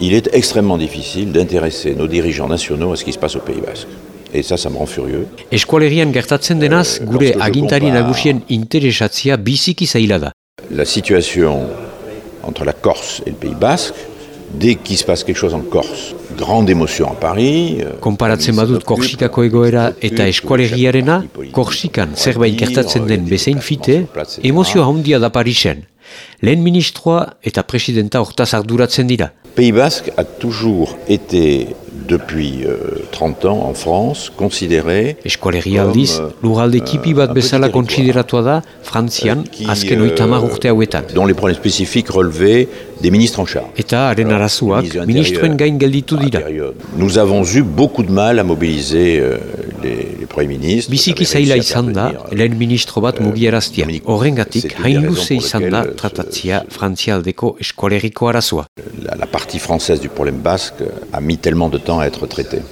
il est extrêmement difficile d'intéresser nos dirigeants nationaux à ce qui se passe au Pays Basque. Et ça, ça me rend furieux. Eskualerian gertatzen denaz, gure agintari nagusien interesatzia biziki zaila da. La situation entre la Corse et le Pays Basque, dès qu'il se passe quelque chose en Corse, grande émotion à Paris. euh, Konparatzen badut Korsikako egoera eta eskualeriarena, Korsikan zerbait gertatzen den bezain fite, emozio handia da Parisen. Lehen ministroa eta presidenta hortaz arduratzen dira. Pays Basque a toujours été, depuis euh, 30 ans en France, considéré Eskualeria aldiz, lurralde tipi bat bezala kontsideratua da Frantzian azken oitamar urte hauetan. dont les problèmes spécifiques relevaient des ministres en charge. Eta haren Ministre ministroen gain gelditu dira. Nous avons eu beaucoup de mal à mobiliser euh, les, les premiers ministres. Biziki zaila izan da, lehen ministro bat mugiaraztia. Horrengatik, hain luze izan da tratatzia frantzialdeko eskualeriko arazoa. La, la partie française du problème basque a mis tellement de temps à être traitée.